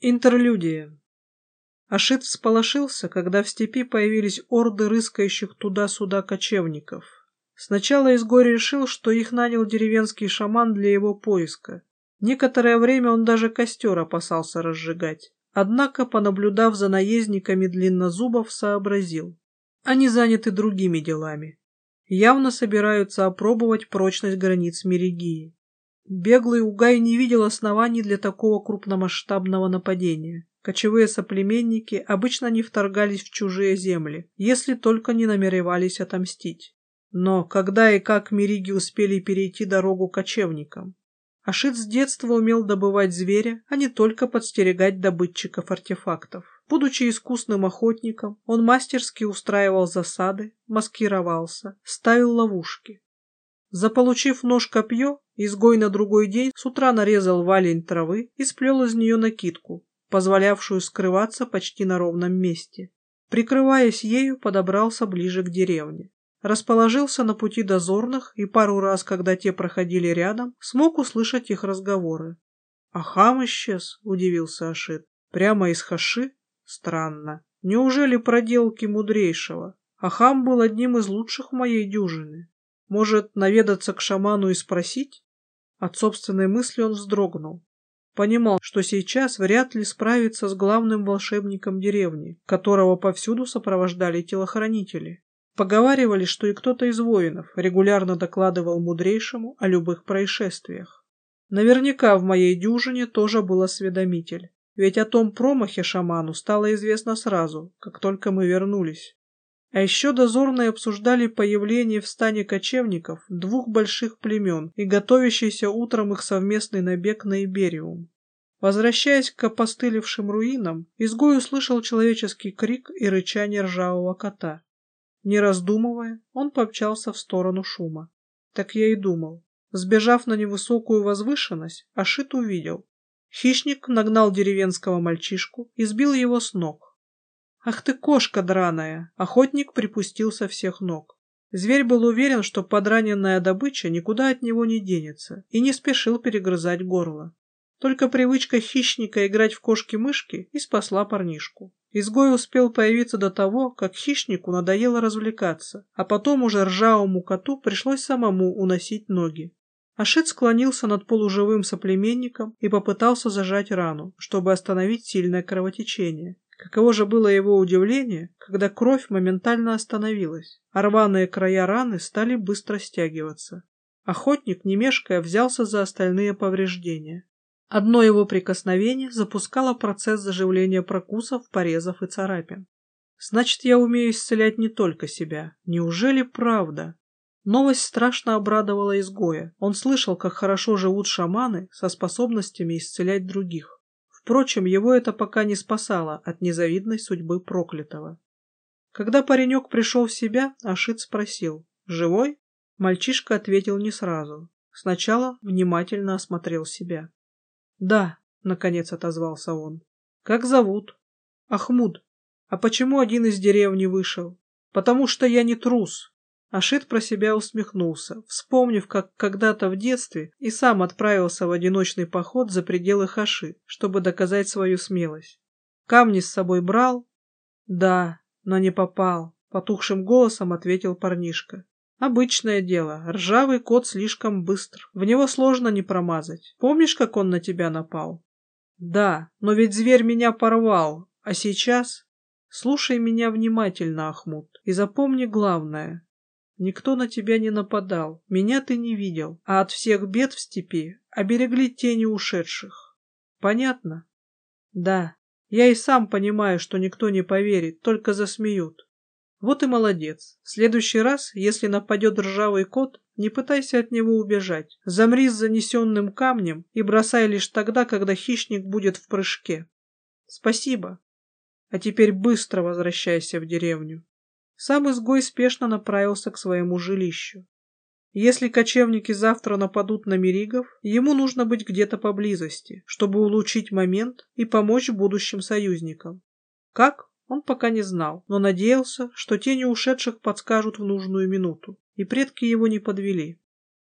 Интерлюдия. Ашит всполошился, когда в степи появились орды рыскающих туда-сюда кочевников. Сначала изгой решил, что их нанял деревенский шаман для его поиска. Некоторое время он даже костер опасался разжигать. Однако, понаблюдав за наездниками длиннозубов, сообразил. Они заняты другими делами. Явно собираются опробовать прочность границ Мерегии. Беглый Угай не видел оснований для такого крупномасштабного нападения. Кочевые соплеменники обычно не вторгались в чужие земли, если только не намеревались отомстить. Но когда и как Мириги успели перейти дорогу кочевникам? Ашит с детства умел добывать зверя, а не только подстерегать добытчиков артефактов. Будучи искусным охотником, он мастерски устраивал засады, маскировался, ставил ловушки. Заполучив нож-копье, изгой на другой день с утра нарезал валень травы и сплел из нее накидку, позволявшую скрываться почти на ровном месте. Прикрываясь ею, подобрался ближе к деревне. Расположился на пути дозорных и пару раз, когда те проходили рядом, смог услышать их разговоры. «Ахам исчез?» — удивился Ашит. «Прямо из Хаши? Странно. Неужели проделки мудрейшего? Ахам был одним из лучших в моей дюжины. Может, наведаться к шаману и спросить? От собственной мысли он вздрогнул. Понимал, что сейчас вряд ли справится с главным волшебником деревни, которого повсюду сопровождали телохранители. Поговаривали, что и кто-то из воинов регулярно докладывал мудрейшему о любых происшествиях. Наверняка в моей дюжине тоже был осведомитель, ведь о том промахе шаману стало известно сразу, как только мы вернулись. А еще дозорные обсуждали появление в стане кочевников двух больших племен и готовящийся утром их совместный набег на Ибериум. Возвращаясь к опостылевшим руинам, изгой услышал человеческий крик и рычание ржавого кота. Не раздумывая, он помчался в сторону шума. Так я и думал. Сбежав на невысокую возвышенность, Ашит увидел. Хищник нагнал деревенского мальчишку и сбил его с ног. «Ах ты, кошка драная!» Охотник припустил со всех ног. Зверь был уверен, что подраненная добыча никуда от него не денется, и не спешил перегрызать горло. Только привычка хищника играть в кошки-мышки и спасла парнишку. Изгой успел появиться до того, как хищнику надоело развлекаться, а потом уже ржавому коту пришлось самому уносить ноги. Ашит склонился над полуживым соплеменником и попытался зажать рану, чтобы остановить сильное кровотечение. Каково же было его удивление, когда кровь моментально остановилась, а рваные края раны стали быстро стягиваться. Охотник, не мешкая, взялся за остальные повреждения. Одно его прикосновение запускало процесс заживления прокусов, порезов и царапин. Значит, я умею исцелять не только себя. Неужели правда? Новость страшно обрадовала изгоя. Он слышал, как хорошо живут шаманы со способностями исцелять других. Впрочем, его это пока не спасало от незавидной судьбы проклятого. Когда паренек пришел в себя, Ашит спросил «Живой?». Мальчишка ответил не сразу. Сначала внимательно осмотрел себя. «Да», — наконец отозвался он. «Как зовут?» «Ахмуд. А почему один из деревни вышел?» «Потому что я не трус. Ашит про себя усмехнулся, вспомнив, как когда-то в детстве и сам отправился в одиночный поход за пределы Хаши, чтобы доказать свою смелость. Камни с собой брал? Да, но не попал, потухшим голосом ответил парнишка. Обычное дело, ржавый кот слишком быстр, в него сложно не промазать. Помнишь, как он на тебя напал? Да, но ведь зверь меня порвал, а сейчас... Слушай меня внимательно, Ахмуд, и запомни главное. Никто на тебя не нападал, меня ты не видел, а от всех бед в степи оберегли тени ушедших. Понятно? Да. Я и сам понимаю, что никто не поверит, только засмеют. Вот и молодец. В следующий раз, если нападет ржавый кот, не пытайся от него убежать. Замри с занесенным камнем и бросай лишь тогда, когда хищник будет в прыжке. Спасибо. А теперь быстро возвращайся в деревню. Сам изгой спешно направился к своему жилищу. Если кочевники завтра нападут на Меригов, ему нужно быть где-то поблизости, чтобы улучшить момент и помочь будущим союзникам. Как? Он пока не знал, но надеялся, что тени ушедших подскажут в нужную минуту, и предки его не подвели.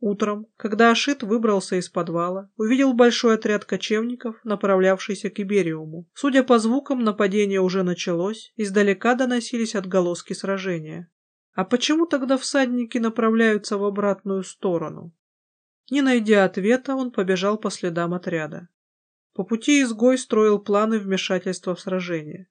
Утром, когда Ашит выбрался из подвала, увидел большой отряд кочевников, направлявшийся к Ибериуму. Судя по звукам, нападение уже началось, издалека доносились отголоски сражения. А почему тогда всадники направляются в обратную сторону? Не найдя ответа, он побежал по следам отряда. По пути изгой строил планы вмешательства в сражение.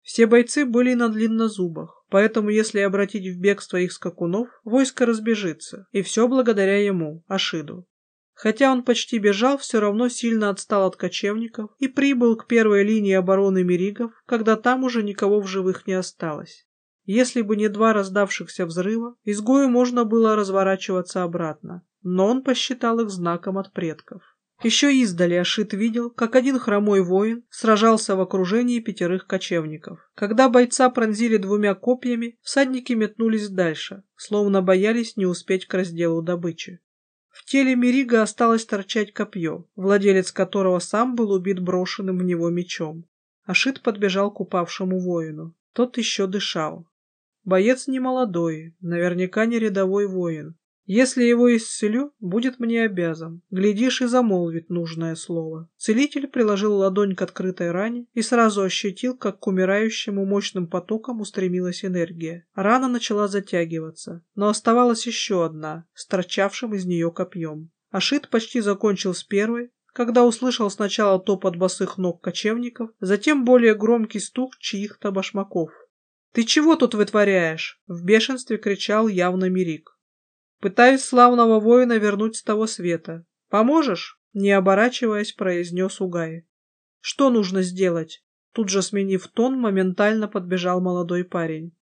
Все бойцы были на длиннозубах, поэтому если обратить в бегство их скакунов, войско разбежится, и все благодаря ему, Ашиду. Хотя он почти бежал, все равно сильно отстал от кочевников и прибыл к первой линии обороны Меригов, когда там уже никого в живых не осталось. Если бы не два раздавшихся взрыва, изгою можно было разворачиваться обратно, но он посчитал их знаком от предков. Еще издали Ашит видел, как один хромой воин сражался в окружении пятерых кочевников. Когда бойца пронзили двумя копьями, всадники метнулись дальше, словно боялись не успеть к разделу добычи. В теле Мерига осталось торчать копье, владелец которого сам был убит брошенным в него мечом. Ашит подбежал к упавшему воину. Тот еще дышал. Боец не молодой, наверняка не рядовой воин. Если его исцелю, будет мне обязан. Глядишь и замолвит нужное слово. Целитель приложил ладонь к открытой ране и сразу ощутил, как к умирающему мощным потоком устремилась энергия. Рана начала затягиваться, но оставалась еще одна, с торчавшим из нее копьем. Ашит почти закончил с первой, когда услышал сначала топот босых ног кочевников, затем более громкий стук чьих-то башмаков. «Ты чего тут вытворяешь?» — в бешенстве кричал явно Мирик. Пытаюсь славного воина вернуть с того света. Поможешь? Не оборачиваясь, произнес Угай. Что нужно сделать? Тут же сменив тон, моментально подбежал молодой парень.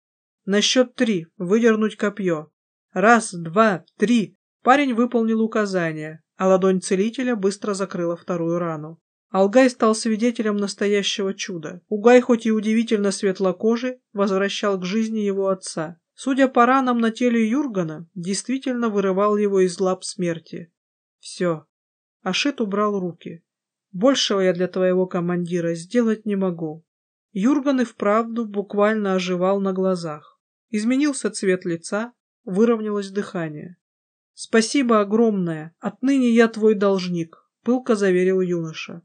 На счет три выдернуть копье. Раз, два, три. Парень выполнил указание, а ладонь целителя быстро закрыла вторую рану. Алгай стал свидетелем настоящего чуда. Угай, хоть и удивительно светлокожий, возвращал к жизни его отца. Судя по ранам на теле Юргана, действительно вырывал его из лап смерти. Все. Ашит убрал руки. Большего я для твоего командира сделать не могу. Юрган и вправду буквально оживал на глазах. Изменился цвет лица, выровнялось дыхание. «Спасибо огромное. Отныне я твой должник», — пылко заверил юноша.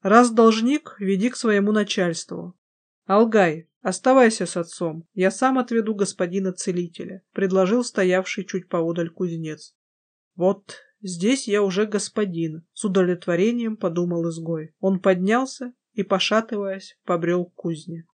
«Раз должник, веди к своему начальству. Алгай, «Оставайся с отцом, я сам отведу господина целителя», — предложил стоявший чуть поодаль кузнец. «Вот здесь я уже господин», — с удовлетворением подумал изгой. Он поднялся и, пошатываясь, побрел к кузне.